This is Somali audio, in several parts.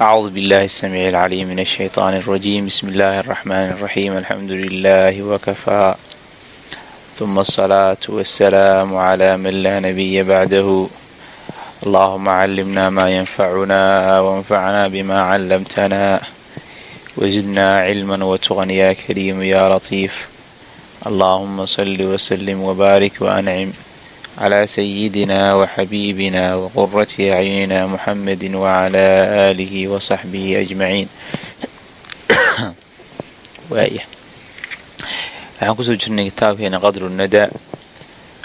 أعوذ بالله السميع العليم من الشيطان الرجيم بسم الله الرحمن الرحيم الحمد لله وكفى ثم الصلاة والسلام على من لا نبي بعده اللهم علمنا ما ينفعنا وانفعنا بما علمتنا وزدنا علما وتغن يا كريم يا لطيف اللهم صل وسلم وبارك وأنعم على سيدنا وحبيبنا وقرة أعيننا محمد وعلى آله وصحبه أجمعين waaya waxaan kusoo jirnay kitaabkeena qadru nada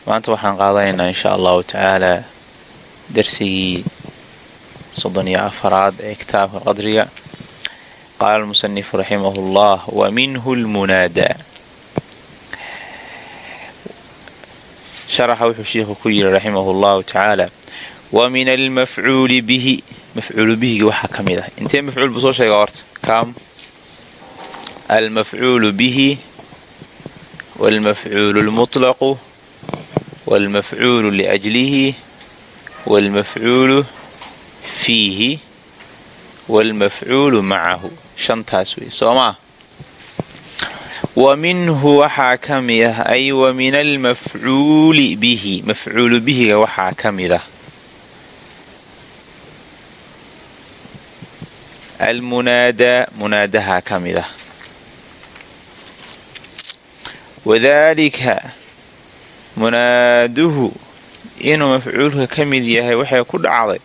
maanta waxaan qaadanaynaa insha allahu tacaalaa darsigii soddon iyo afaraad ee kitaabka qadriga qaala almusanifu raximahu llah wa minhu lmunaadaa sharaxa wuxuu sheikhu ku yidhi raximah llahu tacaala wa min almafcuuli bihi mafcuulu bihiga waxaa ka mid ah intee mafcuul buu soo sheegaa horta kam almafcuulu bihi waalmafcuulu lmutlaqu waalmafcuulu liajlihi waalmafcuulu fiihi waalmafcuulu macahu shantaas wey soomaa wa minhu waxaa ka mid ah ay wa min almafcuuli bihi mafcuulu bihiga waxaa ka mid ah. Almunaadaa munaadaha ka mid ah. Wadaalika munaaduhu inuu mafcuulka ka mid yahay waxay ku dhacday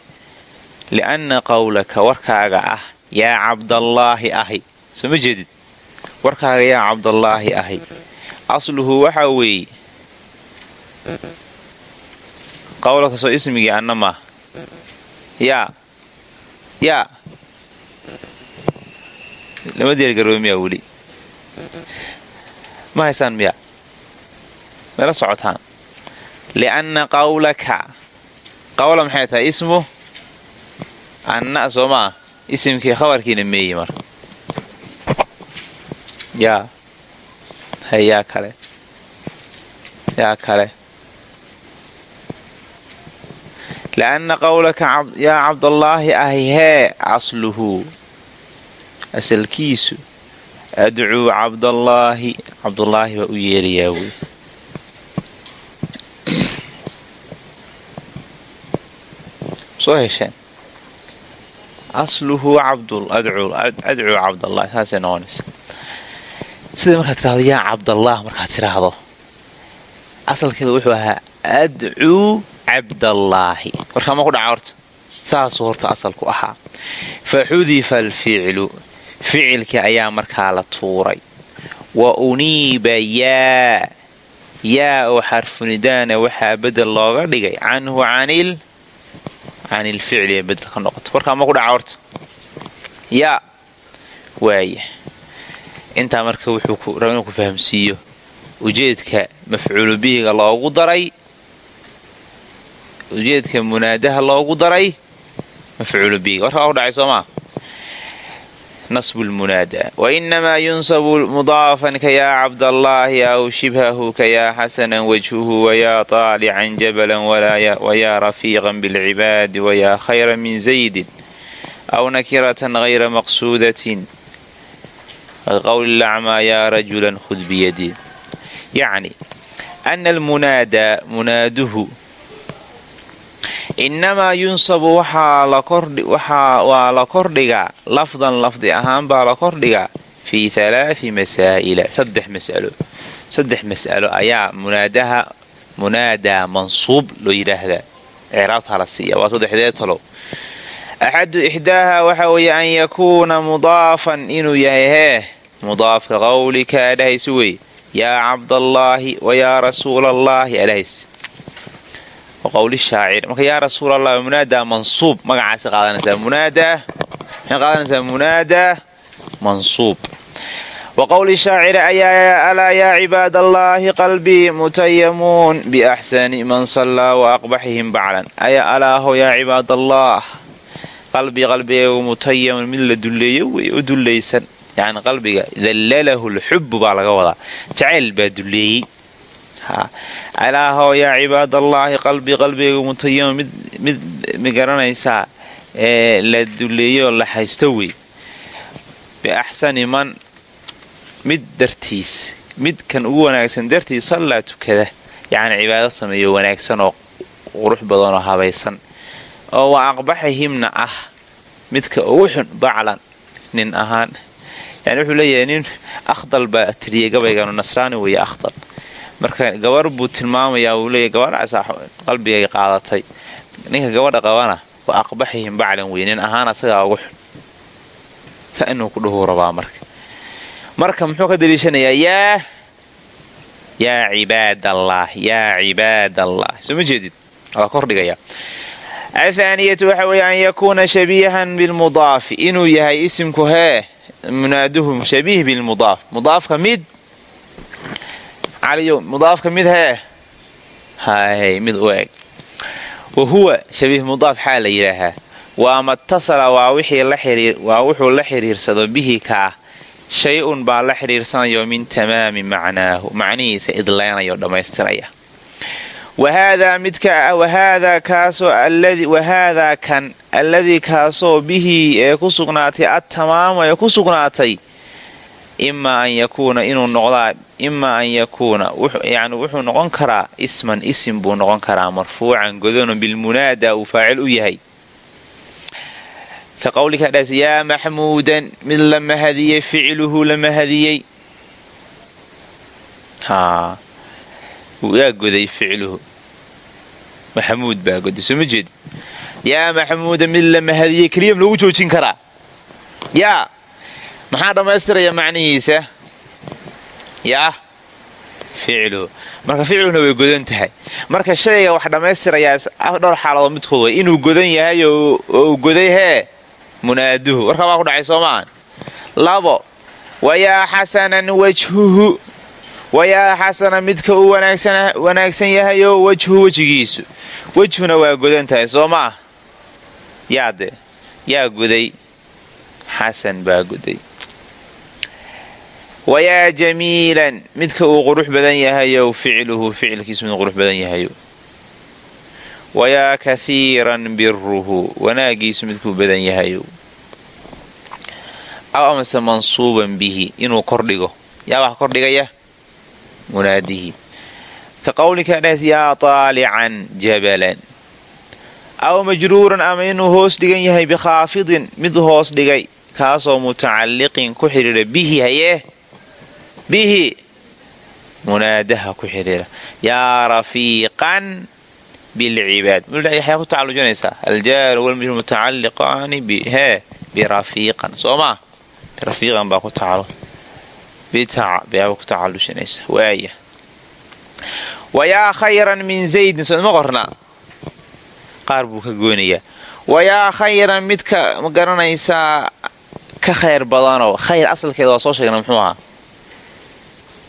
lianna qowlaka warkaaga ah yaa cabdallaahi ahi soo ma jeedid warkaaga yaa cabdallaahi ahi. Asluhu waxaa weeye qowlaka soo ismigii anna maa yaa yaa lama deergaroomiyaa weli. Ma haysaan miya mala socotaan. Lianna qawlaka. Qawla maxay tahay? Ismu? Anna soo maa isimkii khabarkiina meeyi mar yaa hay yaa kale yaa kale lianna qawlaka yaa cabdallaahi ahi hee asluhu asalkiisu adcuu cabdallaahi cabdullaahi baa u yeerayaa wey soo hesheen asluhu adcuu cabdallahi saasay sida markaad tirahdo yaa cabdallah markaad tiraahdo asalkeeda wuxuu ahaa adcuu cabdallaahi warkaama ku dhaca horta. Saasuu horta asalku ahaa. Fa xudifa alficlu ficilkii ayaa markaa la tuuray. Wa uniiba yaa yaa oo xarfunidaana waxaa bedel looga dhigay. Canhu canil can ilficli ee bedel ka noqoto. Warkaa ma ku dhaca horta. Yaa waaya intaa marka wuxuu raba inuu ku fahamsiiyo ujeedka mafcuulu bihiga loogu daray ujeedka munaadaha loogu daray mafcuulu bihiga. Warkaa ku dhacay soo maa nasbu lmunaada wainamaa yunsabu mudaafan kayaa cabdallaahi aw shibhahu kayaa xasanan wajhuhu wayaa taalican jabalan wayaa rafiiqan bilcibaadi wayaa khayra min zaydin aw nakiratan hayra maqsuudatin qowli lacmaa yaa rajulan khud biyadi yacni ana almunaadaa munaaduhu inamaa yunsabu waa la kordhigaa lafdan lafdi ahaan baa la kordhigaa fii halaai masaa'ila saddex mas'alo saddex mas'alo ayaa munaadaha munaadaa mansuub loo yidhaahdaa icraabtaa la siiya waa saddexdee talow axadu ixdaaha waxa weeye an yakuuna mudaafan inuu yahay hee mudaafka qowlika adhahays wey yaa cabdallaahi wa yaa rasuulallaahi adhahays qowli shaacir marka yaa rasuul allah munaadaa mansuub magacaasi qaadanaysaa munaadaa maxay qaadanaysaa munaadaa mansuub wa qowli shaaciri ayaa alaa yaa cibaad allaahi qalbii mutayamuun biaxsani man sallaa wa aqbaxihim baclan ayaa alaaho yaa cibaad qalbii qalbigeegu mutayamun mid la dulleeyo wey u dullaysan. Yacni qalbiga dallalahu lxubbu baa laga wadaa. Jacayl baa dulleeyey. Alaahow yaa cibaadallaahi qalbi qalbiga mutayama mid ma garanaysaa ee la duleeyoo la haysto wey. Biaxsani man mid dartiis midkan ugu wanaagsan dartiis sallaa tukada. Yacni cibaado sameeyo wanaagsan oo qurux badan oo habaysan oo wa aqbaxihimna ah. Midka ugu xun baclan nin ahaan. Yani wuxuu leeyahay nin akhdal baa tiriyay gabayganu nasraani weeye akhdal. Marka gabar buu tilmaamayaa wuu leeyahy gabadhaasa qalbigay qaadatay. Ninka gabadha qabana wa aqbaxihim baclan wey nin ahaan asagaa ugu xun. Sa inuu ku dhuhuu rabaa marka. Marka muxuu ka daliishanayaa yaa yaa cibaadallah yaa cibaadallah. Soo ma jeedid? Waa kordhigaya athaaniyatu waxa weeye an yakuuna shabiihan bilmudaafi inuu yahay isimku hee munaaduhu shabiih bilmudaaf mudaafka mid caliyo mudaafka mid hee hay mid u eg wa huwa shabiih mudaaf xaa la yidhaahaa waa matasala waa wuxuu la xiriirsado bihi kaa shay-un baa la xidhiirsanayo min tamaami macnaahu macnihiisa idlaynayo dhammaystiraya wahaadaa kaasoo wahaadaa kan alladii kaasoo bihii ee ku sugnaatay attamaamu ee ku sugnaatay imaa an yakuuna inuu noqdaa imaa an yakuuna yani wuxuu noqon karaa isman isim buu noqon karaa marfuucan godono bilmunaada uu faacil u yahay ka qawlika dhaas yaa maxmuudan mid la ficluhu la yaa goday ficluhu. Maxamuud baa goday soo ma jeedi yaa maxmuuda mid la mahadiyey keliyam loogu joojin karaa. Yaa maxaa dhammaystiraya macnihiisa? Yaa ficluhu. Marka ficluhuna way godan tahay. Marka shayga wax dhammaystirayaa dhowr xaaladood midkood way inuu godan yahay oo uu goday hee? Munaaduhu. Warkaa baa ku dhacay soomaan labo wayaa xasanan wajhuhu wayaa xasana midka uu wanaagsan yahayo wajhu wejigiisu wejhuna waa godan tahay soo maah yaade yaa goday xasan baa goday wayaa jamiilan midka uu qurux badan yahayo ficluhu ficilkiisu miduu qurux badan yahayo wayaa kahiiran biruhu wanaagiisu midkuu badan yahayo aw amase mansuuban bihi inuu kordhigo yaa wax kordhigaya munaadihi ka qawlika dhahs yaa taalican jabalan aw majruuran ama inuu hoos dhigan yahay bikhaafidin mid hoos dhigay kaasoo mutacalliqin ku xidhiira bihi hayee bihi munaadaha ku xidhiira yaa rafiiqan bilcibaad waxyaa ku tacalujinaysaa aljaaru walmajruur mutacalliqaani hee birafiiqan soo maa birafiiqan baa baa ku wayaa khayran min zaydin soodma qorna qaar buu ka goonayaa wayaa khayran midka ma garanaysaa ka khayr badanoo khayr asalkeeda waa soo sheegna muxuu ahaa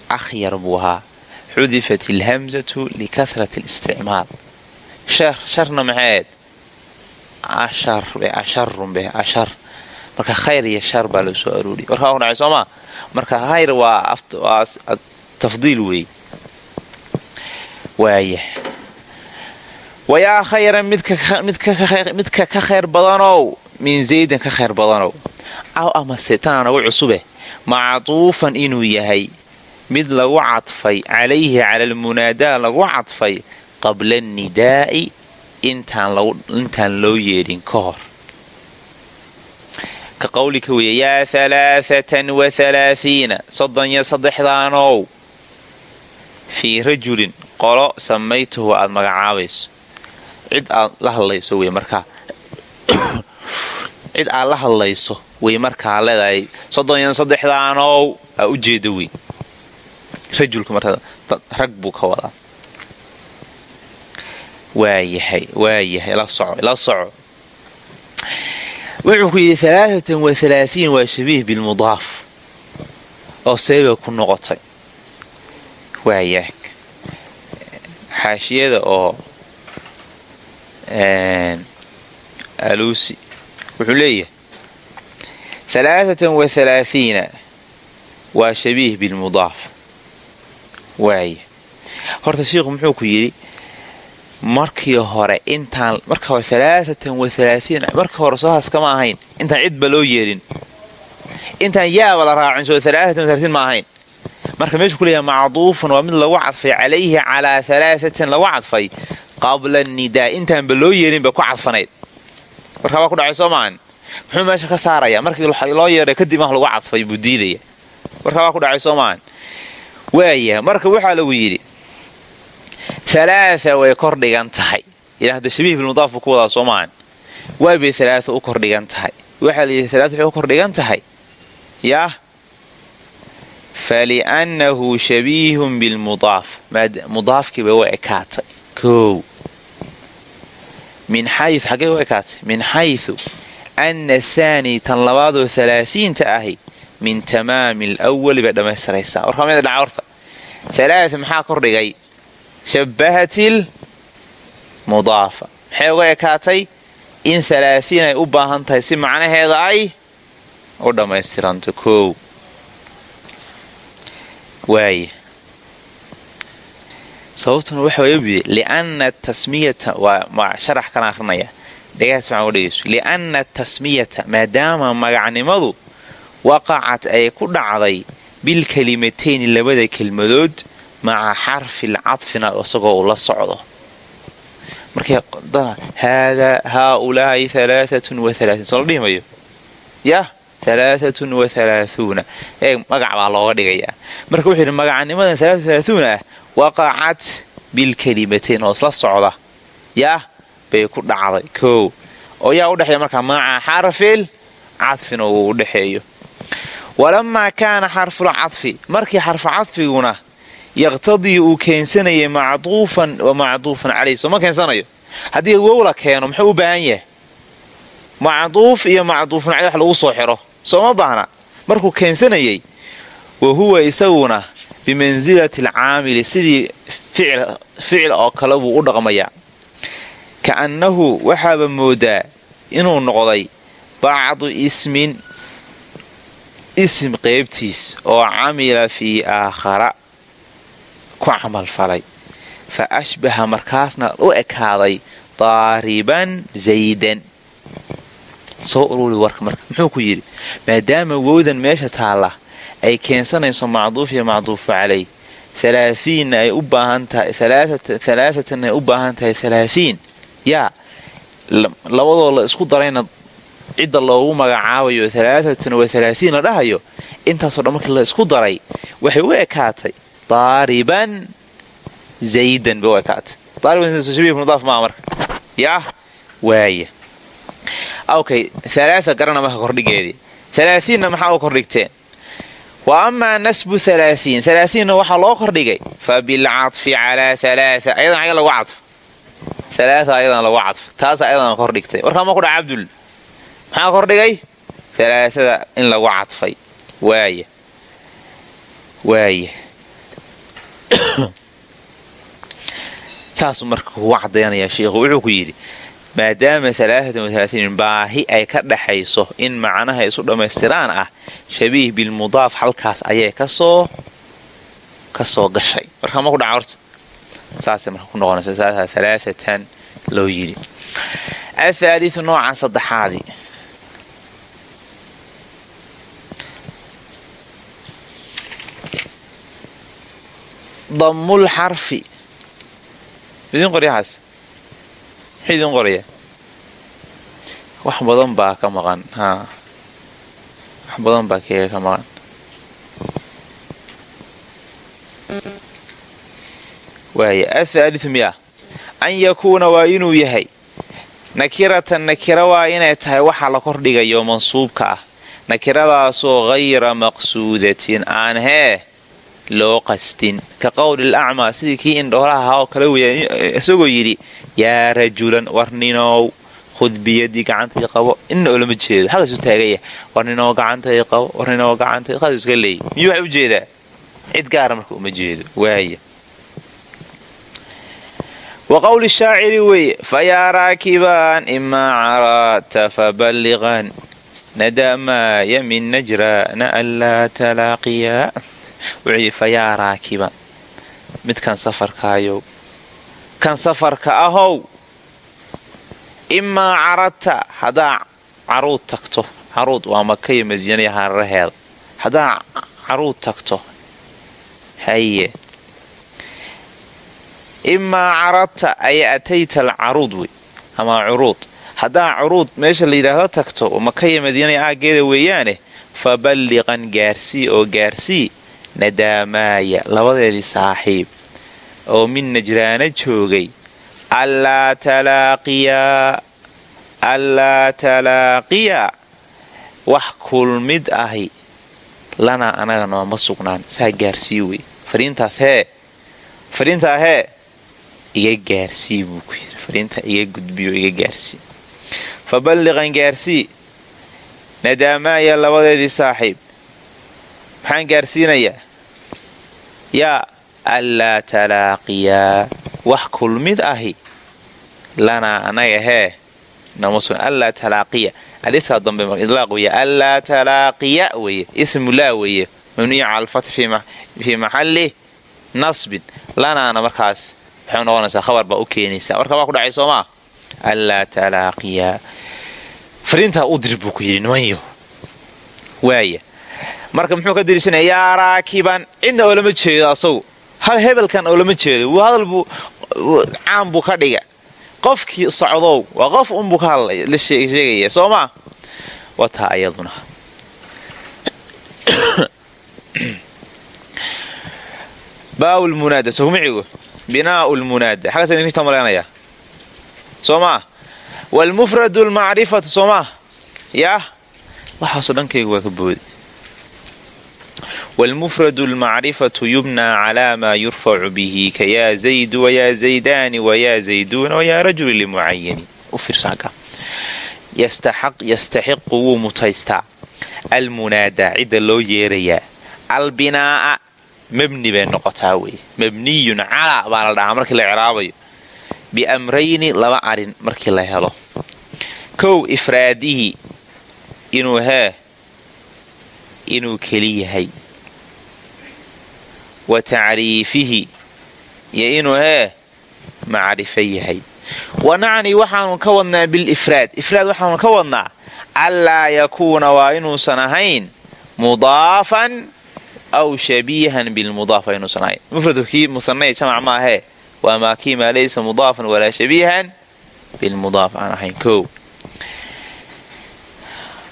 akhyar buu ahaa xudifat ilhamzatu likasrati listicmaal sharna maxayd asharunbe ashar marka khayr iyo shar baa loo soo arooriya warkaa dhacay soomaa marka khayr waa tafdiil weey. Waaya wayaa khayran midka ka khayr badanow min zaydan ka khayr badanow. Aw amase tanaa nagu cusube mactuufan inuu yahay mid lagu cadfay calayhi cala almunaadaa lagu cadfay qabla annidaa'i intaan loo yeedhin ka hor ka qawlika weeye yaa halaaatan wa halaathiina soddon iyo saddexdaanow fii rajulin qolo samaytuhu aad magacaabayso cid aad la hadlayso wey markaa cid aad la hadlayso way markaa leedahay soddon iyo saddexdaanow aa u jeeda wey rajulka markaa rag buu ka wadaa waayahay waayahay la soco la soco wuxuu ku yidhi alaaatan wa alaatiin waa shabiih bilmudaaf oo seebay ku noqotay. Waayahay xaashiyada oo aluusi. Wuxuu leeyahay alaaatan wa alaaiina waa shabiih bilmudaaf waaya horta shiikhu muxuu ku yidhi markii hore intaan marka hore alaaatan wa alaaiin markii hore soohaas kama ahayn intaan cidba loo yeelin intaan yaaba la raacin soo alaaatan waalaaiin ma ahayn. Marka meeshuu ku leeyahay macduufun waa mid lagu cadfay calayhi calaa alaaatan lagu cadfay qabla nidaa intaanba loo yeelin ba ku cadfanayd. Marka waa ku dhacay soo muxuu meesha ka saaraya? Markii loo yeedhay kadib ah lagu cadfay buu marka waa ku dhacay soo waaya marka waxaa lagu yidhi alaaa way kor dhigan tahay. Ila hadda shabiih bilmudaaf ku wadaa waay bay alaaa u kor dhigan tahay. Waxaa la yidhi alaaa waxay u kor dhigan tahay? Yaah faliannahu shabiihun bilmudaaf mudaafkiiba wa ekaatay. Kow. Min xayu xaggee u ekaatay? Min xayu ana athaani tan labaadoo halaaiinta ahi min tamaami alwali bay dhammaystiraysaa. Warkaa mid dhaca horta. Alaaa maxaa kordhigay shabbahatil mudaafa. Maxay uga ekaatay? In halaaiin ay u baahan tahay si macnaheeda ay u dhammaystiranto. Koow waaya sababtuna waxa waybi lianna tasmiyata waa sharax kana akrinaya dhagahaas maxaan uga dhegeyso lianna tasmiyata maadaama magacnimadu waqacat ay ku dhacday bilkelimateyni labada kelmadood maca xarfil cadfina isagoo uu la socdo. Markay haadaa haaulaai alaaatun wa alaain soo la dhihi mayo yah alaaatun wa alaahuuna ee magac baa looga dhigayaa. Marka wuxuu yidhi magacnimadan alaatu alaahuuna ah waqacat bilkelimateyn oo isla socda. Yaah bay ku dhacday. Kow. Oo yaa udhexeeya markaa maca xarfil cadfina uu u walamaa kaana xarful cadfi. Markii xarfu cadfiguna yaqtadii uu keensanayay macduufan wa macduufan caleyh sooma keensanayo? Haddii wow la keeno muxuu u baahan yahay? Macduuf iyo macduufan caley wax lagu soo xiro. Sooma baahna? Markuu keensanayay wa huwa isaguna bimansilati alcaamili sidii ficil oo kale buu u dhaqmayaa ka'annahu waxaaba moodaa inuu noqday bacdu ismin isim qeybtiis oo camila fii aakhara ku camalfalay fa ashbaha markaasna u ekaaday daariban zaydan. Soo ururi warka marka muxuu ku yidhi maadaama wowdan meesha taalla ay keensanayso macduuf iyo macduufu calay alaaiinna ay u baahan ay u baahan tahay alaaiin yaa labadoo la isku darayna cidda loogu magacaabayo alaaatan wa alaaiin la dhahayo intaasoo dhan markii la isku daray waxay u ekaatay daariban zaydan garana marka kordhigeedii alaaiinna maxaa u kordhigteen wa amaa nasbu alaaiin alaaiinna waxaa loo kordhigay fa bilcadfi calaa alaaa ayadan aga lagu cadfo alaaa ayadan lagu cadfo taasa ayadan kordhigtay warkaa ma kudha cabdul maxaa kordhigay alaaada in lagu cadfay waaya waaya saasuu marka kugu cadaynayaa sheikhu wuxuu ku yidhi maadaama alaatan waalaaiin baahi ay ka dhaxayso in macnaha isu dhammaystiraan ah shabiih bilmudaaf halkaas ayay ka soo ka soo gashay. Markaa ma ku dhaca horta. Saasay marka ku noqonaysa saasa alaaatan loo yidhi. Athaaliu nooca saddexaadi damul xarfi. Idin qoryahaas. Muxuu idin qoraya wax badan baa ka maqan haa wax badan baa keega ka maqan. Waaya athaaliu miya an yakuuna waa inuu yahay. Nakiratan nakira waa inay tahay waxa la kordhigayo mansuubka ah. Nakiradaasoo hayra maqsuudatin aan hee loo qastin. Ka qowli lacmaa sidii kii indhoolaha oo kale weya isagoo yidhi yaa rajulan war ninow khud biyadii gacantai qabo. Inna olama jeedo xaggasu taagaya war ninoo gacantai qabo war ninoo gacanta qaas iska leeyay miyuu waxa u jeedaa? Cid gaara marka uma jeedo. Waaya wa qowli shaaciri weeye fayaa raakibaan imaa caraata faballiqan nadamaaya min najraana anlaa talaaqiya wuxuu fayaa raakiban midkan safarkaayow kan safarka ahow. Imaa caradta haddaa caruud tagto. Caruud waa maka iyo madiinaya hareeraheeda haddaa caruud tagto. Haye imaa caradta ay atayta alcaruud wey ama curuud. Haddaa curuud meesha la yidhaahdo tagto maka iyo aaggeeda weeyaane fa balliqan gaarsii oo gaarsii nadaamaaya labadeedii saaxiib. Oo min najraana joogay. Allaa talaaqiyaa wax kulmid ahi. Lanaa anaga nooma sugnaan. Saa gaarsii wey. Fariintaa hee iga gaarsii buu ku yidhi fariintaa iga gudbiyo iga gaarsii fa balliqan gaarsii nadaamaaya labadeedii saaxiib maxaan gaarsiinayaa. Yaa allaa talaaqiyaa wax kulmid ahi. Lanaa anaga hee allaa talaaqiya. Aliftaa dambe idlaaq weeye. Allaa talaaqiya weeye ismu laa weeye. Mabniyu cala alfathi fii maxalli nasbin. Lanaana markaas waxay noqonaysaa khabar baa u keenaysaa. Warka waa ku dhacay soomaa allaa talaaqiya. Fariintaa u dir buu ku yidhi nimanyo waaya marka muxuu ka diriisanaya yaa raakiban cidna oo lama jeedo asagu. Hal hebelkan oo lama jeedo. Hadal buu caan buu ka dhiga qofkii socdow waa qof unbuu ka hadlay la sheegaya soo maa wataa ayaduna baaw lmunaada sogmicigu binaau lmunaada xaggaas idinka tamaleynaya soo maa waalmufradu lmacrifatu soo maa yaah. Waxaasoo dhankaygu waa ka boodi calaa maa yurfacu bihi ka yaa zaydu wayaa zaydaani wayaa zayduuna wayaa rajuli limucayani u fiirsaaka yastaxiqu wuu mutaystaa almunaadaa cidda loo yeerayaa albinaa'a mabni bay noqotaa weye mabniyun calaa baa la dhahaa markii la icraabayo biamrayni laba arrin markii la helo kow ifraadihi inuu hee inuu keli yahay wa tacriifihi iyo inuu hee macrifo yahay. Wa nacni waxaanu ka wadnaa bilifraad ifraad. Waxaanu ka wadnaa allaa yakuuna waa inuusan ahayn mudaafan aw shabiihan bilmudaaf inuusan ahayn. Mufradku kii musanay jamac maahee waa maa maa laysa mudaafan walaa shabiihan bilmudaaf aan ahayn kow.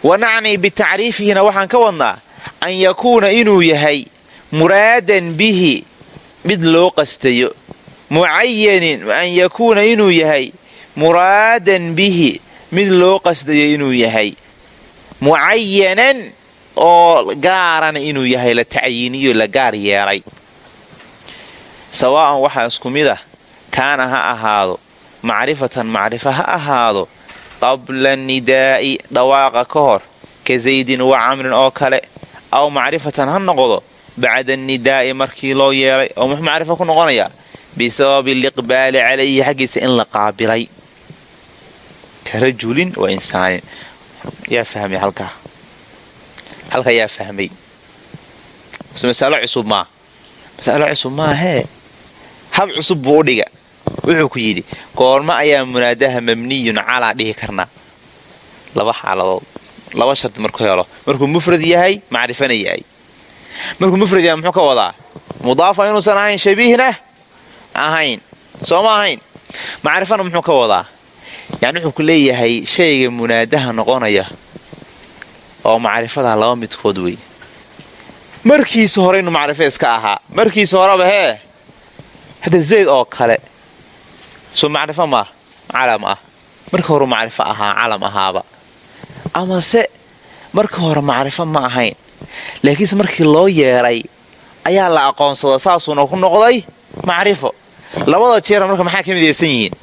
Wa nacni bitacriifihina waxaan ka wadnaa an yakuuna inuu yahay muraadan bihi mid loo qastayo. Mucayanin an yakuuna inuu yahay. Muraadan bihi mid loo qasdayo inuu yahay. Mucayanan oo gaarana inuu yahay la tacyiiniyo la gaar yeelay sawaa'an waxaa isku mid ah kaana ha ahaado. Macrifatan macrifa ha ahaado. Qabla nidaa'i dhawaaqa ka hor ka zaydin wa camrin oo kale. Aw macrifatan ha noqdo bacda nidaa'i markii loo yeelay oo muxuu macrifo ku noqonayaa bisababi liqbaali calayhi xaggiisa in la qaabilay ka rajulin wa insaanin yaa fahmay halkaa halkaa yaa fahmay masalo cusub maa masalo cusub maahee hab cusub buu u dhiga wuxuu ku yidhi goormo ayaa munaadaha mabniyun calaa dhihi karnaa laba xaaladood laba shardi markuu helo markuu mufrad yahay macrifana yahay markuu mufrad muxuu ka wadaa? Mudaafa inuusan ahayn shabiihna ahayn. Soo ma ahayn? Macrifana muxuu ka wadaa? Yani wuxuu ku leeyahay shayga munaadaha noqonaya oo macrifada laba midkood wey. Markiisa hore inuu macrifo iska ahaa markiisa horeba hee? Hadda zayd oo kale soo macrifo maa calam ah. Marka hore macrifo ahaa calam ahaaba. Amase marka hore macrifo ma ahayn laakiinse markii loo yeeray ayaa la aqoonsada saasuuna ku noqday macrifo. Labada jeera marka maxaa ka midaysan yihiin?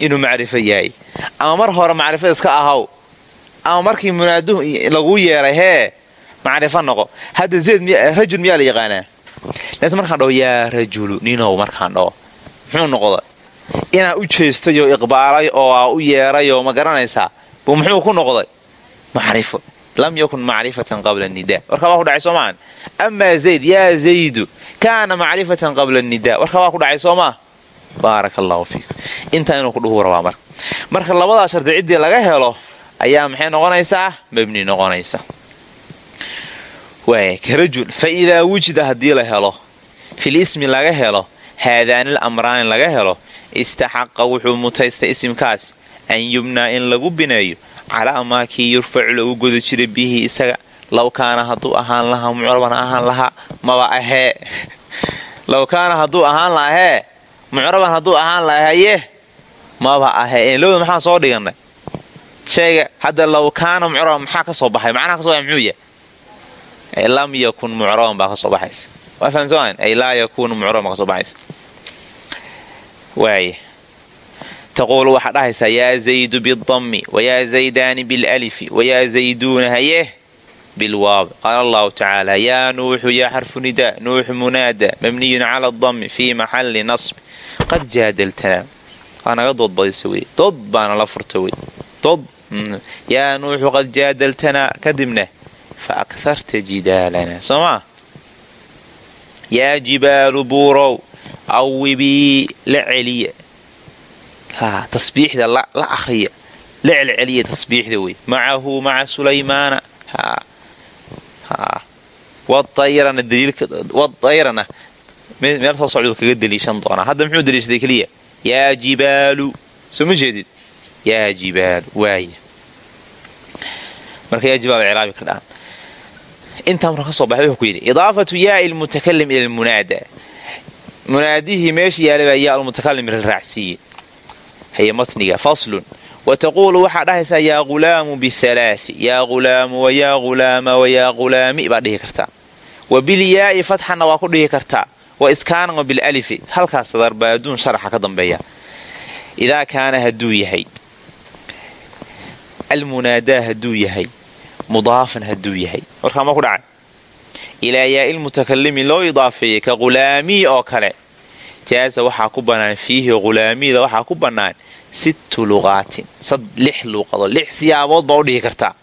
Inuu macrifo yahay. Ama mar hore macrifo iska ahaw ama markii munaaduhu laguu yeeray hee macrifo noqo. Hadda zayd rajul miyaa la yaqaanaa? Laakiin markaan dhaho yaa rajulu ninow markaan dhaho. Muxuu noqda inaa u jeestayoo iqbaalay oo aa u yeerayoo ma garanaysaa. Buu muxuu ku noqday? Macrifo lam yakun macrifatan qabla nida warkaa waa ku dhacay soo maahan amaa zayd yaa zaydu kaana macrifatan qabla nida warkaa waa ku dhacay soo maa baaraka allahu fiikum intaa inuu ku dhuhuu rabaa marka marka labadaa shardi laga helo ayaa maxay noqonaysaa mabni noqonaysa karajul fa idaa wujida haddii la helo fil ismi laga helo haadaanil amraani laga helo istaxaqa wuxuu mutaystay isimkaas an yubnaa in lagu bineeyo calaa maakii yurfacu lagu goda jiray bihi isaga low kaana hadduu ahaan lahaa mucraban ahaan lahaa maba ahee low hadduu ahaan lahahee mucraban hadduu ahaan lahaye maba ahee lowda maxaan soo dhiganay sheega hadda low mucraban maxaa ka baxay macnaha kaso muxuu yahay lam yakun mucraban baa ka baxaysa waa fahamsooan ay laa yakuunu mucraban baa ka baxaysa waaya taquulu waxaa dhahaysaa yaa zaydu bidammi wayaa zaydaani bilalifi wayaa zayduuna hayeh bilwaabi qaala allahu tacaala yaa nuuxu yaa xarfu nidaa nuuxu munaada mabniyun cala adammi fii maxalli nasbi qad jaadaltanaa waa naga dood badisa wey dood baana la furta wey dood yaa nuuxu qad jaadaltanaa kadibna fa akarta jidaalana soo yaa jibaalu buurow awibii la celiya tasbiixda la akhriya la celceliya tasbiixda wey macahu maca sulaymaana. Wadayrana meel soo socduu kaga deliishan doonaa hadda muxuu deliishaday keliya? Yaa jibaalu. Soo jeedid? Yaa jibaalu waaya marka yaa jibaalu cilaabi ka dhaan intaa marka ka soo baxay wuxuu ku yidhi idaafatu yaai lmutakalim ila lmunaada munaadihii meesha yaalay yaa almutakalim raacsiiye haye matniga faslun wa taquulu waxaa dhahaysaa yaa ghulaamu bihalaathi yaa ghulaamu wayaa ghulaama wayaa ghulaami baa dhihi kartaa wa bilyaa'i fatxana waa ku dhihi kartaa wa iskaanan bilalifi halkaas sadar baa adduun sharaxa ka dambeeya idaa kaana hadduu yahay almunaadaa hadduu yahay mudaafan hadduu yahay warkaa ma ku dhacay ilaa yaai lmutakalimi loo idaafeeyey ka ghulaamii oo kale jaasa waxaa ku bannaan fiihi ghulaamiyda waxaa ku bannaan sittu luqaatin lix luuqadood lix siyaabood baa u dhihi kartaa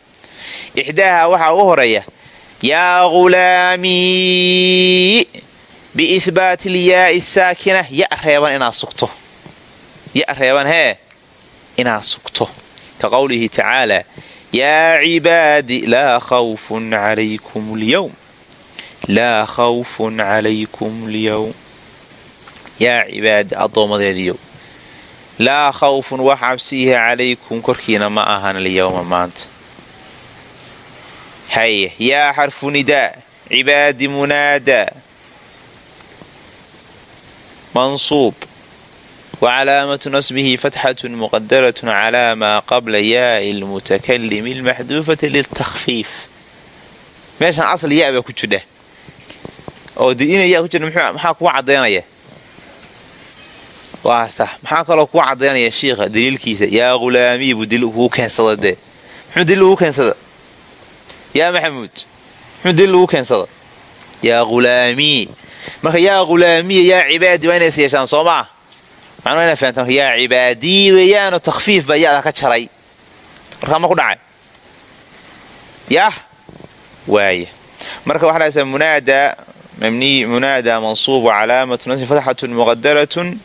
ixdaaha waxaa u horreeya yaa ghulaamii biihbaati ilyaai saakina ya reeban inaad sugto. Ya reeban hee inaad sugto. Ka qowlihi tacaalaa yaa cibaadi laa khawfun calaykum lyowm laa khawfun calaykum lyowm yaa cibaadi addoommadeediyow laa khawfun wax cabsiiha calaykum korkiina ma ahan alyowma maanta. Haye yaa xarfu nidaa cibaadi munaadaa mansuub. Wacalaamatu nasbihi fatxatun muqadaratun calaa maa qabla yaai lmutakalimi almaxduufati liltakhfiif. Meeshan asal ya baa ku jidha oo de ina ya ku jira maxaa kuga caddaynaya waa sax. Maxaa kaloo kuu caddaynaya shiikha daliilkiisa? Yaa ghulaamiyi buu daliil kugu keensada dee. Muxuu daliil ugu keensada? Yaa maxamuud muxuu daliil ugu keensada? Yaa ghulaamiyi marka yaa ghulaamiya yaa cibaadi waa inays yeeshaan soo maa macnuu ina fahamta marka yaa cibaadii weeyaanoo takhfiif baa yaada ka jaray. Markaa ma ku dhacay? Yah waaya marka waxaa dhahaysaa munaada mabniy munaada mansuub calaamatu nasbi fatxatun muqadaratun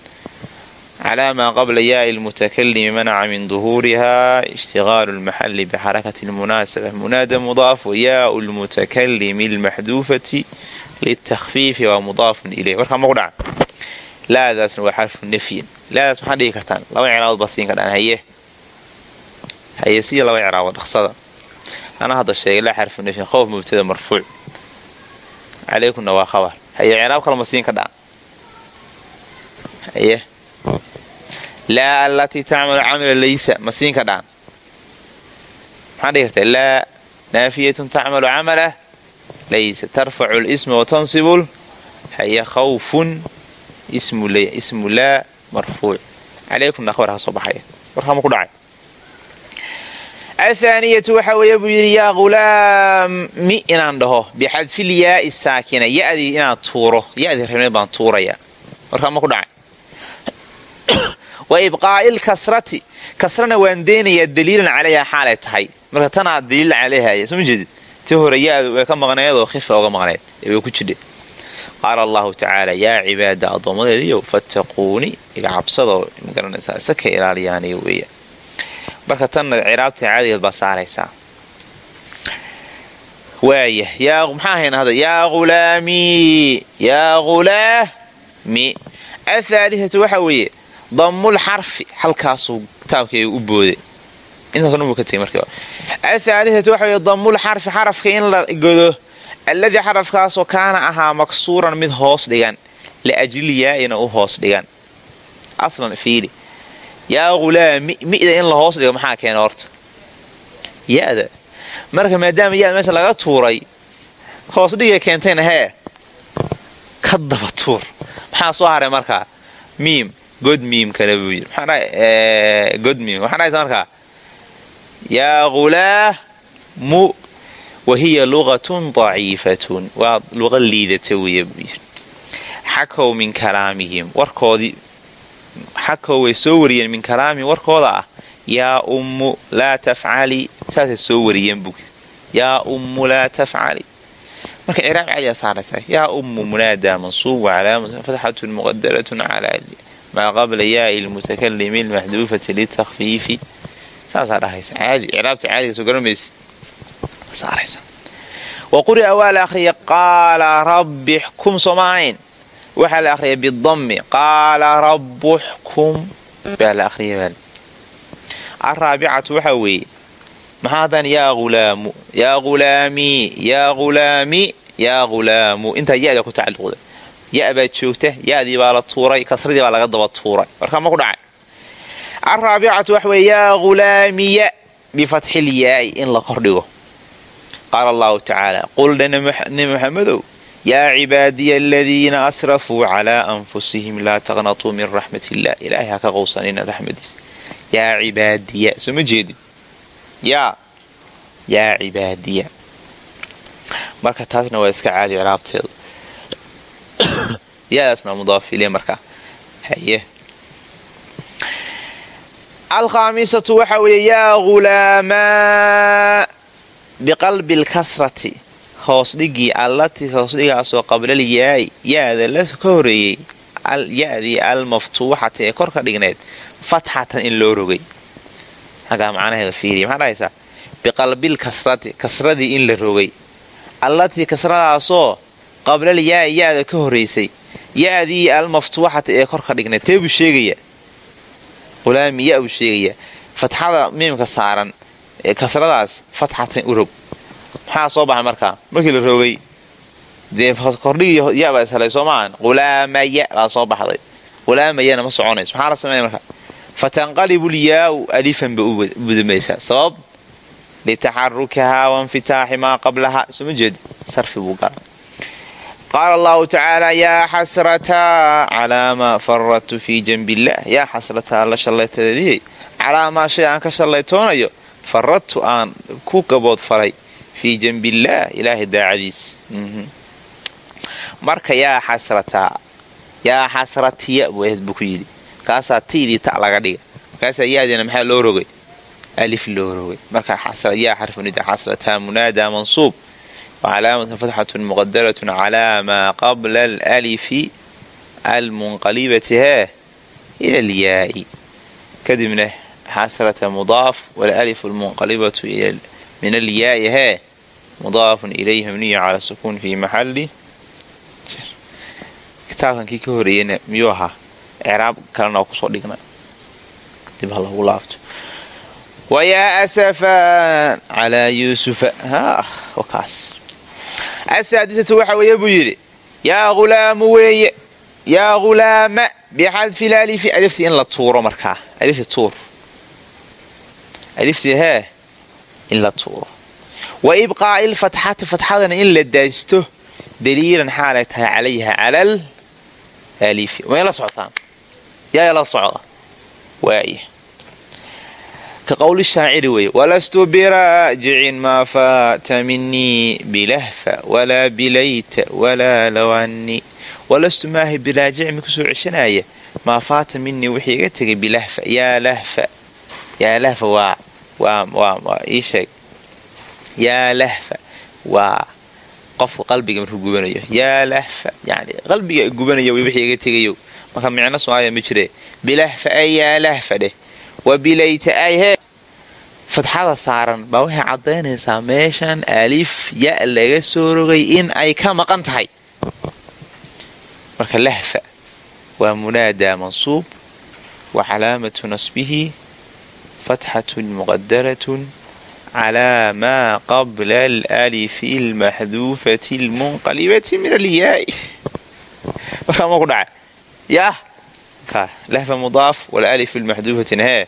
calaa maa qabla yaai lmutakalimi manaca min duhuuriha ishtigaalu lmaxali bixarakati lmunaasaba munaada mudaaf wayaau lmutakalimi almaxduufati liltakhfiifi waa mudaafun ilayh warkaa ma ku dhaca laadaasna waa xarfu nafyin laadaas maxaa dhigi kartaan laba ciraabood baa siin kadhaan haye haye siya laba ciraabood dhaqsada ana hadda sheegay laa xarfu nafyin qowf mubtada marfuuc calaykunna waa khabar haye ciraab kale ma siin kadhaan haye laa alatii tacmalu camila laysa ma siin kadhaan maxaa dhigi kartaa laa naafiyatun tacmalu camala laysa tarfacu lisma watansibul haye khawfun ismu laa marfuuc. Calaykunna khabar ka soo baxaya. Warkama ku dhacay. Athaaniyatu waxaa weeye buu yidhi yaa ghulaami inaan dhaho bixadfil yaai saakina yadii inaan tuuro yadii rabneed baan tuuraya warkama ku dhacay wa ibqaa'i lkasrati kasrana waan deynayaa daliilan calayha xaalay tahay. Marka tanaa daliil calayhaya soo ma jeedid ti hore ya-du way ka maqneedoo khifa way ku jidhe qaala allahu tacaala yaa cibaada addoommadeediyo fattaquuni iga cabsadoo ma garanaysaa isa ka ilaaliyaaniyo weeya. Marka tanna ciraabta caadigeed baa saaraysaa. Waaya maxaa hayna hadda? Yaa ghulaami yaa ghulaami athaalithatu waxa weeye dammul xarfi halkaasuu kitaabkayga u booday athaalithatu waxa weeye dammul xarfi xarafka in la godo alladii xarafkaasoo kaana ahaa maksuuran mid hoos dhigan liajli yaa'ina u hoos dhigan aslan fiili. Yaa ghulaami mi'da in la hoos dhigo maxaa keena horta? Ya'da marka maadaama yaad meesha laga tuuray hoos dhigay keentayna hee ka daba tuur. Maxaa soo haray markaa? Miim god miim kale buu yidhi god miim waxaa dhahaysa markaa yaa ghulaamu wahiya luqatun daciifatun waa luqa liidata weya buu yidhi xakow min kalaamihim. Warkoodii xakow way soo wariyeen min kalaamihim. Warkooda ah yaa ummu laa tafcali. Saasay soo wariyeen buu yaa ummu laa tafcali. Marka ciraab caadiyaa saaraysa yaa ummu munaadaa mansuub wacalaamatu fatxatun muqadaratun calaa maa qabla yaai lmutakalimi lmaxduufati litakfiifi saasaa dhahaysa caadi ciraabta caadiga soo garanmaysa saaraysa wa quri'a waa la akhriyay qaala rabbi xkum sooma ahayn waxaa la akhriyay bidammi qaala rabbuxkum baa la akhriyay araabicatu waxaa weeye maxaadan yaa ulaamu yaa ghulaamii yaa ghulaami yaa ghulaamu intaa ya-da ku tacalluqda ya baad joogta ya-dii baa la tuuray kasradii baa laga daba tuuray. Warkaa ma ku dhacay. Araabicatu waxa weye yaa ghulaamiya bifatxilyaai in la kordhigo qaala allahu tacaala qul nebi maxamedow yaa cibaadiya aladiina asrafuu calaa anfusihim laa taqnatuu min raxmat illah ilaahay ha ka qowsanina raxmadiis yaa cibaadiya soo ma jeedid yaa yaa cibaadiya. Marka taasna waa iska caadi ciraabteedu yaadaasna mudaafiliya markaa haye. Alkhaamisatu waxa weeye yaa ghulaamaa biqalbi lkasrati hoos dhigii allatii hoosdhigaasoo qablal yaay yaada la ka horeeyey ya-dii almaftuuxati ee kor ka dhigneed fatxatan in loo rogay. Hagaa macnaheeda fiiriya maxaa dhahaysaa? Biqalbil kasrati kasradii in la rogay. Allatii kasradaasoo qablal yaai ya-da ka horaysay ya-dii almaftuuxati ee kor ka dhigneed tee buu sheegayaa qulaami ya buu sheegayaa fatxada miimka saaran kasradaas fatxatan u maxaa soo baxay markaa? Markii la rogay dee kordhigii ya baa ishelay soo qulaamaya baa soo baxday. Qulaamayana ma soconayso. Maxaa la sameeya markaa? Fatanqalibu lyaau alifan ba u sabab? Litaxarukihaa wainfitaaxi maa qablahaa. Soma jeedi sarfi buu gala qaala allahu tacaala yaa xasrataa calaa maa faradtu fii janbi illaah yaa xasrataa alla shallaytadeediyey calaa maa shay aan ka shallaytoonayo faradtu aan ku gabood faray fii janbi illaah ilaahay daacadiis marka yaa xasrataa yaa xasratiya buu ku yidhi kaasaa tiidii ta laga dhiga markaasaa yaadiina maxaa loo rogay alif loo rogay marka yaa xarfunida xasrataa munaadaa mansuub fatxatun muqadaratun calaa maa qabla alalifi almunqalibati hee ila alyaai kadibna xasrata mudaaf walalifu almunqalibatu min alyaai hee mudaafun ilayhi mabniyu cala sukuun fi maxali kitaabkan kii ka horeeyeyna miyuu ahaa ciraab kalena oo ku soo dhigna dib ha lagu laabto wayaa asafan calaa yuusufa kaas asaadisatu waxa weeye buu yidhi yaa ghulaamu weeye yaa ghulaama bixadfi lalifi aliftii in la tuuro markaa alifti tuur aliftii hee in la tuuro wa ibqaa'i lfatxati fatxadana in la daysto daliilan xaalay tahay calayha calal alifi may la socotaan yaa la socda waaya ka qowli shaaciri weeye walastu biraajicin maa faata minii bilahfa walaa bilayta walaa lawani walastu maaha biraajici mi ku soo ceshanaya maa faata minii wixii iga tegay bilahfa yaa lahfa yaa lahfa waa ii sheeg yaa lahfa waa qofku qalbiga markuu gubanayo yaa lahfa yani qalbiga gubanaya wixii iga tegayo marka micno soomaaliya ma jire bilahfa ay yaa lahfa dheh wa bilayta ay hee fadxada saaran baa waxay caddaynaysaa meeshan alif ya laga soo rogay in ay ka maqan tahay. Marka lahfa waa munaadaa mansuub wa calaamatu nasbihi fatxatun muqadaratun calaa maa qabla alalifi almaxduufati almunqalibati min alyaai markaa ma ku dhacay yah lahfa mudaaf walalif almaxduufatin hee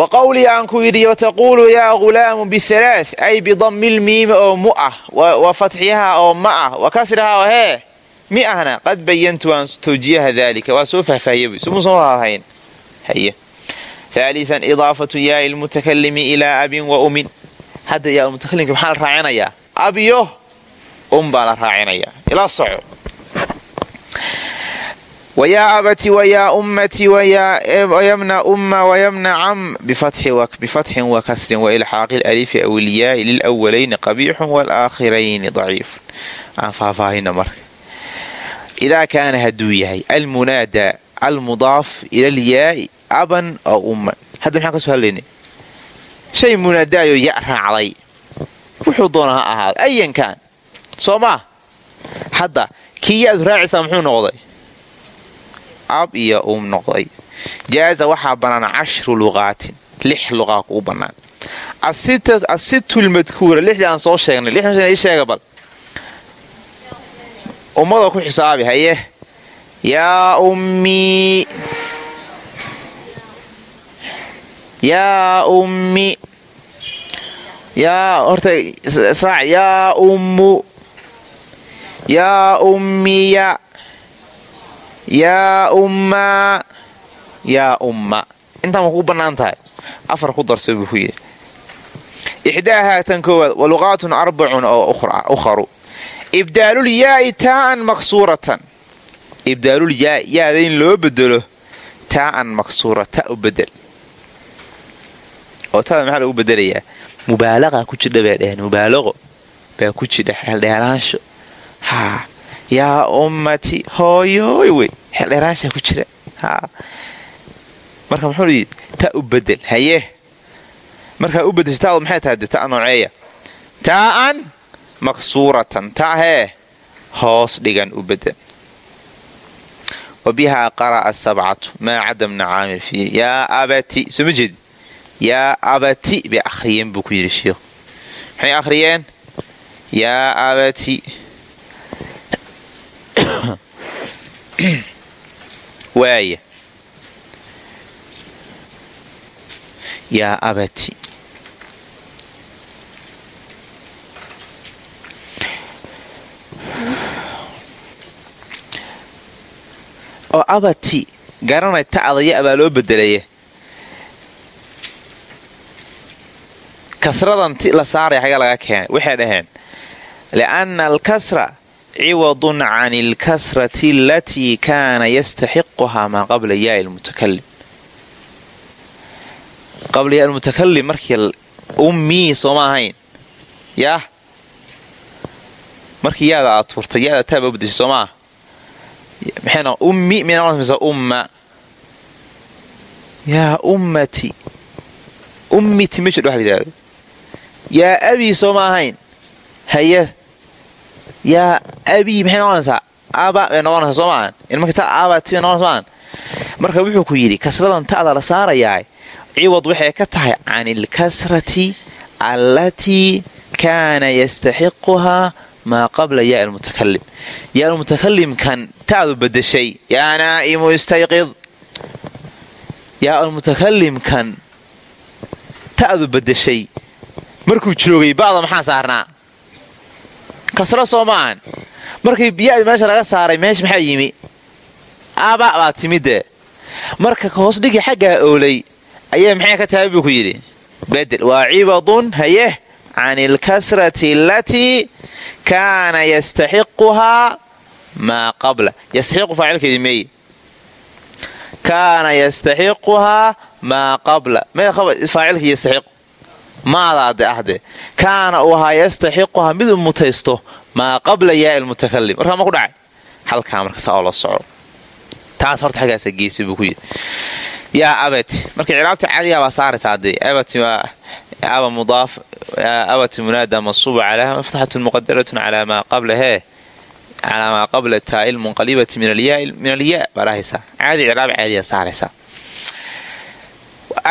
wa qawlii aan ku yidhi wataquulu yaa ghulaamu bihalaa ay bidammi lmiimi oo mu ah wa fatxiyaha oo ma ah wa kasriha oo hee mi ahna qad bayantu aan tawjiiha daalika waa soo fahfaahiyay suma soo hahayn haye haalian idaafatu yaai lmutakalimi ilaa abin wa umin hadda yaa mutakalimka maxaa la raacinayaa abiyo um baa la raacinayaa ila soco wayaa abati wayaa ummati wayamna umma wayamna cam bifatxin wa kasrin wailxaaqi lalifi aw ilyaai lilwalayni qabiixun waalaakhirayni daciifun aan faahfaahina marka idaa kaana hadduu yahay almunaada almudaaf ila lyaai aban oo umman hadda maxaan ka soo hadlaynay shay munaadaayo ya raacday wuxuu doona ha ahaado ayankan soo maa hadda kii yaadu raacaysaa muxuu noqday ab iyo um noqday jaaza waxaa bannaan cashru luqaatin lix luqaa kuu bannaan asitulmadkuura lixdii aan soo sheegnay sheega bal ummada ku xisaabi haye yaa ummii yaa ummi yaa horta israac yaa ummu yaa ummiya yaa ummaa yaa umma. Intaan ma kuu bannaan tahay afar ku darso buu ku yidhi. Ixdaahaa tan koowaad wa luqaatun arbacun oo ukharu. Ibdaalul yaai taa'an maksuuratan. Ibdaalul yaai yaada in loo bedelo taa'an maksuura ta u bedel oo tada maxaa lagu bedelayaa mubaalaqa ku jidha bay dheheen mubaalaqo baa ku jidha xeeldheeraansho. Haa yaa ummati hooyooy wey. Xeeldheeraanshaa ku jira. Marka muxuu yidhi ta u bedel haye. Markaa u bedesha taadu maxay tahay? De ta nooceeya taa'an maksuuratan ta hee hoos dhigan u bedel. Wa qara'a sabcatu maa cadamna caamir fiih yaa abati soo ma jeedi? Yaa abati bay akhriyeen buu ku yidhi sheikhu maxay akhriyeen? Yaa abati waaya yaa abati. Oo abati. Garanay ta'da ya baa loo bedelaya kasradan ti la saaraya xaga laga keenay. Waxay dhaheen lianna alkasra ciwadun can alkasrati alatii kaana yastaxiquhaa maa qabla yaai lmutakalim qabla yaa lmutakalim markii ummii sooma ahayn yaah markii yaada aad turtay yaada taaba u bedeshay soomaa maxayna ummi mina mise umma yaa ummati ummiti jidho wax la yidhahdo yaa abii soo ma ahayn haye yaa abii maxay noqonaysaa? Aba bay noqonaysaa soo maahan ilmarka ta abati bay noqonaysa maahan marka wuxuu ku yidhi kasradan ta'da la saarayaa ciwad waxay ka tahay can ilkasrati allatii kaana yastaxiquhaa maa qabla yaa lmutakalim yaa lmutakalimkan ta'du bedeshay yaa naa'imu istayqid. Yaa almutakalimkan ta'du bedeshay markuu joogay ba'da maxaa saarnaa kasro soo maahan markii biyadi meesha laga saaray meesha maxaa yimi? Aba baa timidee marka hoos dhigi xaggaa oolay ayaa maxay ka tahay buu ku yidhi? Bedel. Waa cibadun hayeh can ilkasrati alatii kaana yastaxiquhaa maa qabla. Yastaxiqu faacilkeedii meeye. Kaana yastaxiquhaa maa qabla. Faacilkii yastaxiqu maadaade ahde. Kaana uu ahaa yastaxiquha mid u mutaysto maa qabla yaa ilmutakalim warkaa ma ku dhacay. Halkaa marka saa oo la soco taas horta xaggaasa geesa buu ku yidhi. Yaa abati marka ciraabta caadigaa baa saaraysaa dee abati aba mudaaf abati munaada mansuuba calaaha maftaxatun muqadaratun calaa maa qabla hee calaa maa qabla taa'il munqalibati min alyaa baa dhahaysaa caadi ciraab caadiyaa saaraysaa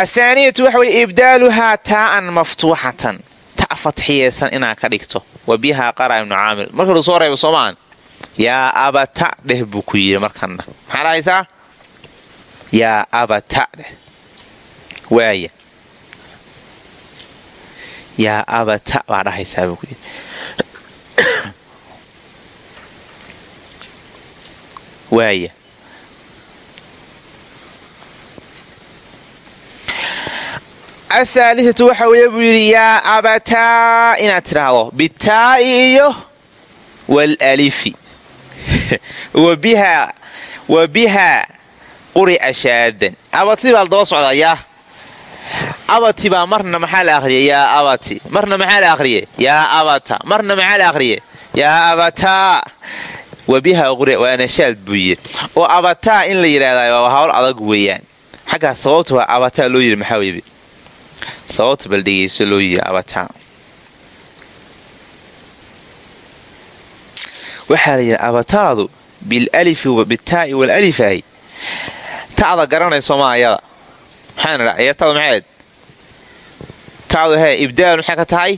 athaaniyatu waxa weye ibdaaluhaa taa'an maftuuxatan ta' fatxiyeysan inaad ka dhigto wa bihaa qara ibnu caamir markanu soo reeba soomaan yaa abata dheh buu ku yidhi markanna maxaa dhahaysaa yaa abata dheh waaya yaa abata baa dhahaysaa buu ku yidhi waaya athaalithatu waxa weeye buu yidhi yaa abataa inaad tidhaahdo bitaa'i iyo waalalifi wa bihaa quri'a shaadan abati baa la daba socdaa yaa abati baa marna maxaa la akhriya yaa abati marna maxaa la akhriye yaa abata marna maxaa la akhriye yaa abataa wa bihaa quri'a waa nashaad buu yidhi oo abataa in la yidhaahdaa waa hawl adag weeyaan xaggaas sababta waa abataa loo yidhi maxaa weybe sababta bal dhegeyso loo yiri abataa waxaa la yidhi abataadu bilalifi bitaa'i walalifahi ta'da garanayso maa ayada. Maxaan idha ayatada maxayd ta'du hee ibdaal maxay ka tahay?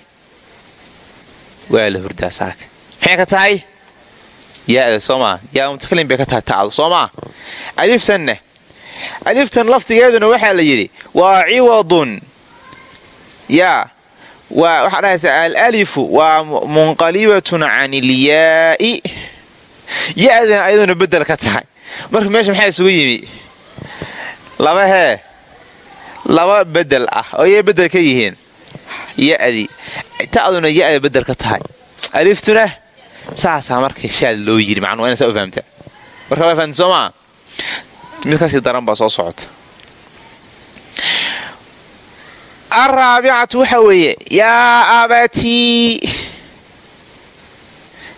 Waa la hurdaa saaka maxay ka tahay? Yaada soo yaa mutakalim bay ka tahay ta'du soo maa aliftan laftigeeduna waxaa la yidhi waa ciwadun yaa waxaa dhahaysaa alalifu waa munqalibatun can ilyaa'i ya-dana ayaduna bedel ka tahay. Marka meesha maxaa isugu yimi? Laba hee laba bedel ah oo yay bedel ka yihiin. Ya'dii ta'duna ya-da bedel ka tahay. Aliftuna? Saasaa marka shaad loo yiri macnuu ina saa u fahamtaa marka waa fahamta soo maa mid ka sii daran baa soo socota alraabicatu waxa weeye yaa abatii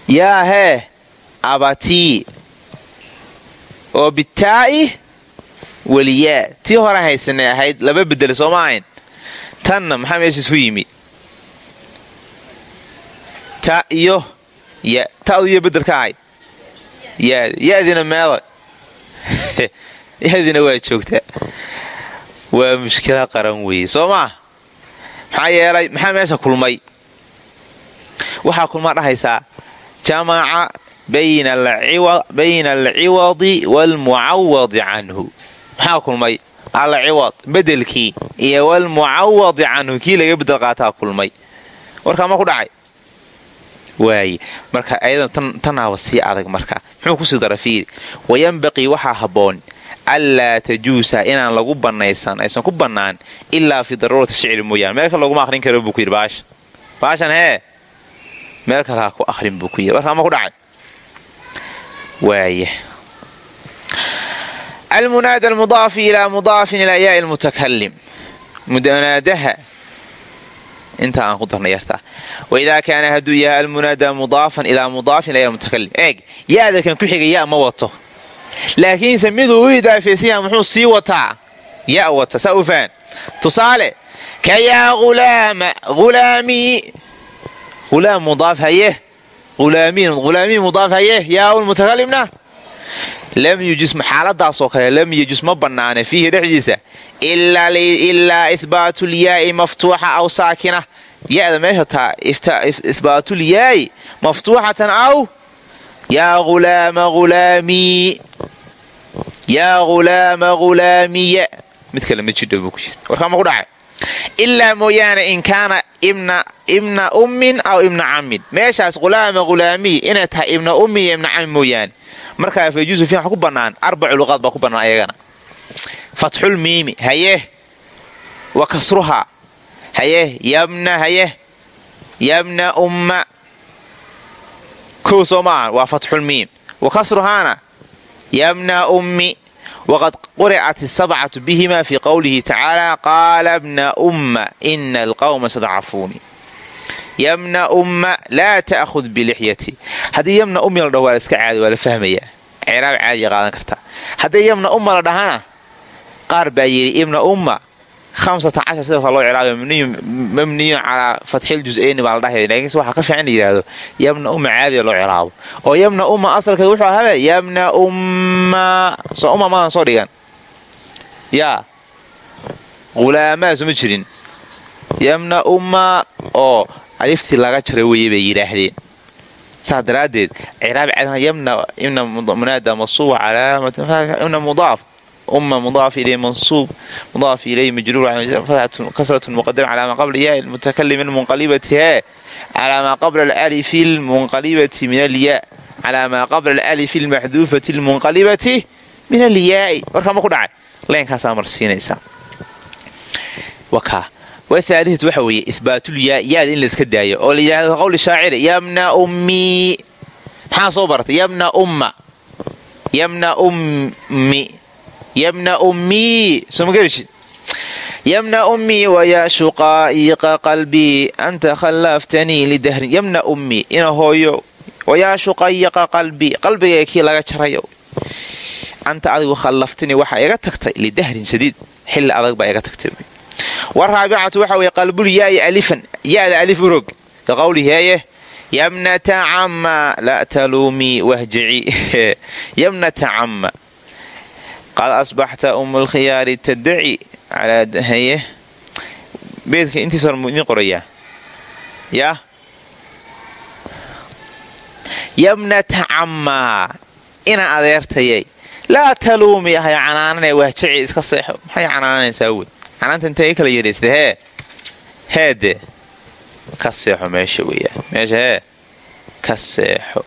yaa hee abatii oo bitaa'i weliyaa tii hore haysanay ahayd laba bedel sooma ahayn tanna maxaa meesha isku yimi ta iyo ya ta'du iyo bedel ka ahayd yaad ya'dina meeda waa joogtaa waa mushkila qaran weeye soo maa maxaa yeelay maxaa meesha kulmay? Waxaa kulmaa dhahaysaa jamaca bayna alciwadi waalmucawadi canhu. Maxaa kulmay? Alciwad bedelkii iyo waalmucawadi canhu kii laga bedel qaataa kulmay. Warkaa ma ku dhacay? Waaye marka ayadan tanaaba sii adag marka. Muxuu ku sii dara fiiri wayanbaqii waxaa habboon allaa tajuusa inaan lagu banaysan aysan ku bannaan ilaa fi daruurati shicri mooyaane meel kale laguma aqrin karo buu ku yidhi baasha baashan hee meel kale ha ku aqrin buu ku yidhi warkaa ma ku dhacay waaya almunaada almudaafi ilaa mudaafin ilaa yaai lmutakalim munaadaha inta aan ku darna yartaa waidaa kaana hadduu yahay almunaada mudaafan ilaa mudaafin ilaa mutakalim eeg yaada kan ku xiga ya ma wato laakiinse miduu u idaafaysanyaa muxuu sii wataa? Ya wata saa u fahan tusaale ka yaa ulaama ulaamii ulaam mudaaf haye ulaamiin ulaamiin mudaaf haye yaa lmutakalimna lam yujis xaaladaasoo kale lam yajus ma bannaana fiihi dhexdiisa. Ilaa ihbaatu lyaai maftuuxa aw saakina. Yada meesha taa ihbaatulyaai maftuuxatan aw yaa ulaama ulaamii yaa ulaama ulaamiya mid kale ma jidho buu ku yiri. Warkaa ma ku dhacay. Ilaa mooyaane in kaana ibna ummin aw ibna cammin meeshaas ulaama ulaamiy inay tahay ibna ummi iyo ibna cammin mooyaane. Markaa fajuusu fiiha ku bannaan arbacu luqaad baa ku bannaan ayagana. Fatxul miimi haye. Wa kasruhaa haye. Yabna haye. Yabna umma. Kow soo maahan waa fatxul miim. Wa kasruhaana yabna ummi waqad quricat isabcatu bihima fii qowlihi tacaala qaala bna umma ina alqawma stadcafuuni yamna umma laa ta'khud bilixyati haddii yamna ummi la dhaho waa la iska caadi waa la fahmayaa ciraab caadiya qaadan kartaa haddii yamna umma la dhahana qaar baa yidhi ibna umma hamsatan cashar sida loo ciraabiyo mabniyun calaa fatxil jus-ayni baa la dhahaya laakiinse waxaa ka fiican la yamna umma caadiya loo ciraabo oo yamna umma asalkeed wuxuu ahabe yamna umma soo umma madan soo dhigan yaa hulaamaa soma jirin yamna umma oo aliftii laga jara weye bay yidhaahdeen saas daraaddeed ciraab yamna munaada masuuba calaamatna mudaaf uma mudaaf ilay mansuub mudaaf ilay majruur kasrat muqadam calaa maa qabla yaa mutakalimi munqalibati hee calaa maa qabla alalifi lmunqalibati min alyaa calaa maa qabla alalifi lmaxduufati lmunqalibati min alyaai warkaa ma ku dhacay leynkaasaa marsiinaysaa wathaalithatu waxa weeye ihbaatulyaa yaada in layska daayo oo la yidhahdo qawli shaaciri yamna ummii maxaa soo baratay yamna umma yamna ummi yamna ummii soo ma gerishid yamna ummii wayaa shuqaa'iqa qalbii anta khallaftanii lidahrin yamna ummii ina hooyo wayaa shuqayiqa qalbii qalbigayga kii laga jarayo. Anta adigu khallaftanii waxaa iga tagtay lidahrin sadiid xilli adag baa iga tagtay. Waraabicatu waxa weye qalbul yaai alifan. Yaada alif urog ka qawlihi haye yamnata camma la taluumii wahjici yamnata camma qad asbaxta umulkhiyaari tadaci haye beedka intiis hor idin qorayaa yaa yamnata cammaa ina adeertayay laa taluumii ahay canaanane wahjici iska seexo maxay canaananaysaa wey canaanta intay kala yeedhaysda hee heede ka seexo meesha weeyaan meesha hee ka seexo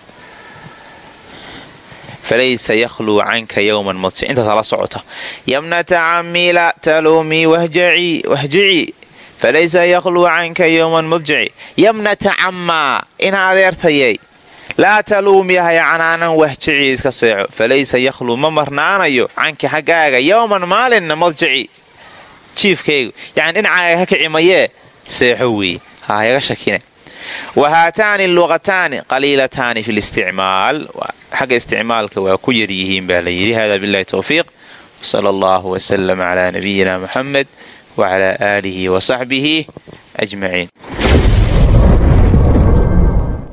falaysa yakhluu canka yowman mudsi intaas hala socota yamnata camila taluumii wahjici falaysa yakhluu canka yowman mudjici yamnata cammaa ina adeertayay laa taluumii haya canaanan wahjici iska seexo falaysa yakhluu ma marnaanayo canka xaggaaga yowman maalinna mudjici jiifkaygu yani dhinacaaga ka kici mayee seexo weeye hayaga shakine wa haataani luqataani qaliilataani fi listicmaal xagga isticmaalka waa ku yar yihiin baa la yidhi hada billahi towfiiq wsala allahu wslama calaa nabiyina muxamed wacalaa aalihi wa saxbihi ajmaciin